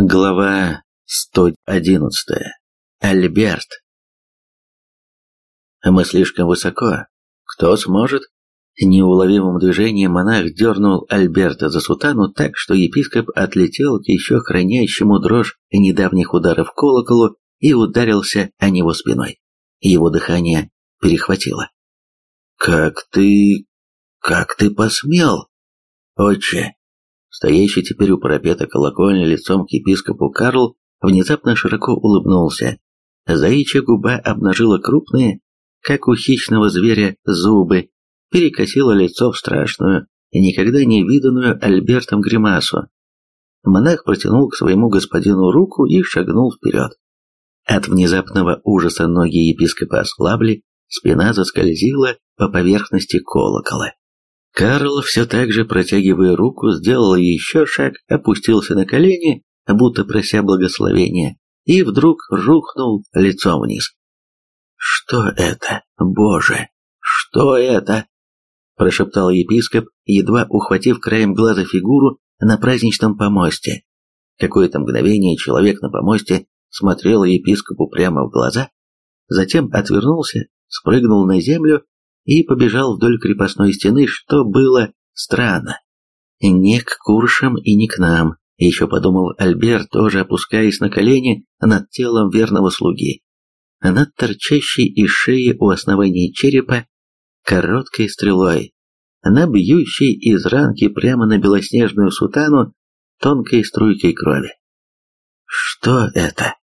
Глава 111. Альберт. Мы слишком высоко. Кто сможет? Неуловимым движением монах дернул Альберта за сутану так, что епископ отлетел к еще хранящему дрожь недавних ударов колоколу и ударился о него спиной. Его дыхание перехватило. «Как ты... как ты посмел?» «Отче, Стоящий теперь у парапета колокольни лицом к епископу Карл внезапно широко улыбнулся. Заячья губа обнажила крупные, как у хищного зверя, зубы, перекосила лицо в страшную, никогда не виданную Альбертом гримасу. Монах протянул к своему господину руку и шагнул вперед. От внезапного ужаса ноги епископа ослабли, спина заскользила по поверхности колокола. Карл, все так же протягивая руку, сделал еще шаг, опустился на колени, будто прося благословения, и вдруг рухнул лицом вниз. «Что это, Боже? Что это?» прошептал епископ, едва ухватив краем глаза фигуру на праздничном помосте. Какое-то мгновение человек на помосте смотрел епископу прямо в глаза, затем отвернулся, спрыгнул на землю и побежал вдоль крепостной стены, что было странно. Не к куршам и не к нам, еще подумал Альберт, тоже опускаясь на колени над телом верного слуги. Над торчащей из шеи у основания черепа короткой стрелой, на бьющей из ранки прямо на белоснежную сутану тонкой струйкой крови. Что это?